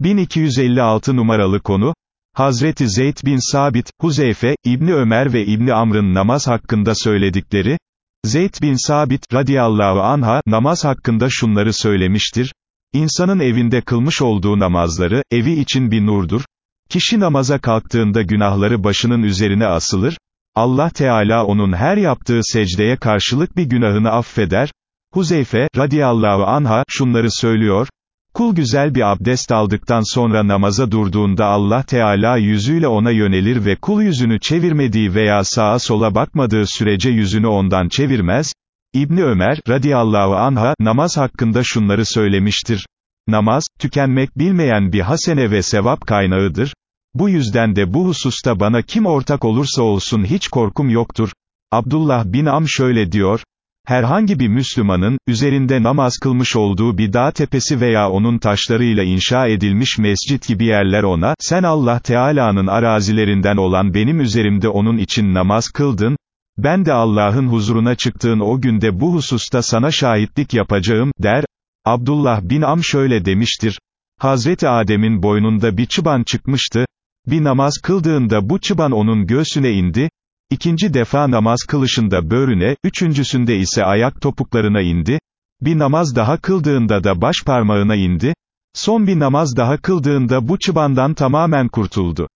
1256 numaralı konu, Hazreti Zeyd bin Sabit, Huzeyfe, İbni Ömer ve İbni Amr'ın namaz hakkında söyledikleri, Zeyd bin Sabit, radiyallahu anha, namaz hakkında şunları söylemiştir, İnsanın evinde kılmış olduğu namazları, evi için bir nurdur, kişi namaza kalktığında günahları başının üzerine asılır, Allah Teala onun her yaptığı secdeye karşılık bir günahını affeder, Huzeyfe, radiyallahu anha, şunları söylüyor, Kul güzel bir abdest aldıktan sonra namaza durduğunda Allah Teala yüzüyle ona yönelir ve kul yüzünü çevirmediği veya sağa sola bakmadığı sürece yüzünü ondan çevirmez. İbni Ömer, radiyallahu anha, namaz hakkında şunları söylemiştir. Namaz, tükenmek bilmeyen bir hasene ve sevap kaynağıdır. Bu yüzden de bu hususta bana kim ortak olursa olsun hiç korkum yoktur. Abdullah bin Am şöyle diyor, Herhangi bir Müslümanın, üzerinde namaz kılmış olduğu bir dağ tepesi veya onun taşlarıyla inşa edilmiş mescit gibi yerler ona, sen Allah Teala'nın arazilerinden olan benim üzerimde onun için namaz kıldın, ben de Allah'ın huzuruna çıktığın o günde bu hususta sana şahitlik yapacağım, der. Abdullah bin Am şöyle demiştir, Hazreti Adem'in boynunda bir çıban çıkmıştı, bir namaz kıldığında bu çıban onun göğsüne indi, İkinci defa namaz kılışında böğrüne, üçüncüsünde ise ayak topuklarına indi, bir namaz daha kıldığında da baş parmağına indi, son bir namaz daha kıldığında bu çıbandan tamamen kurtuldu.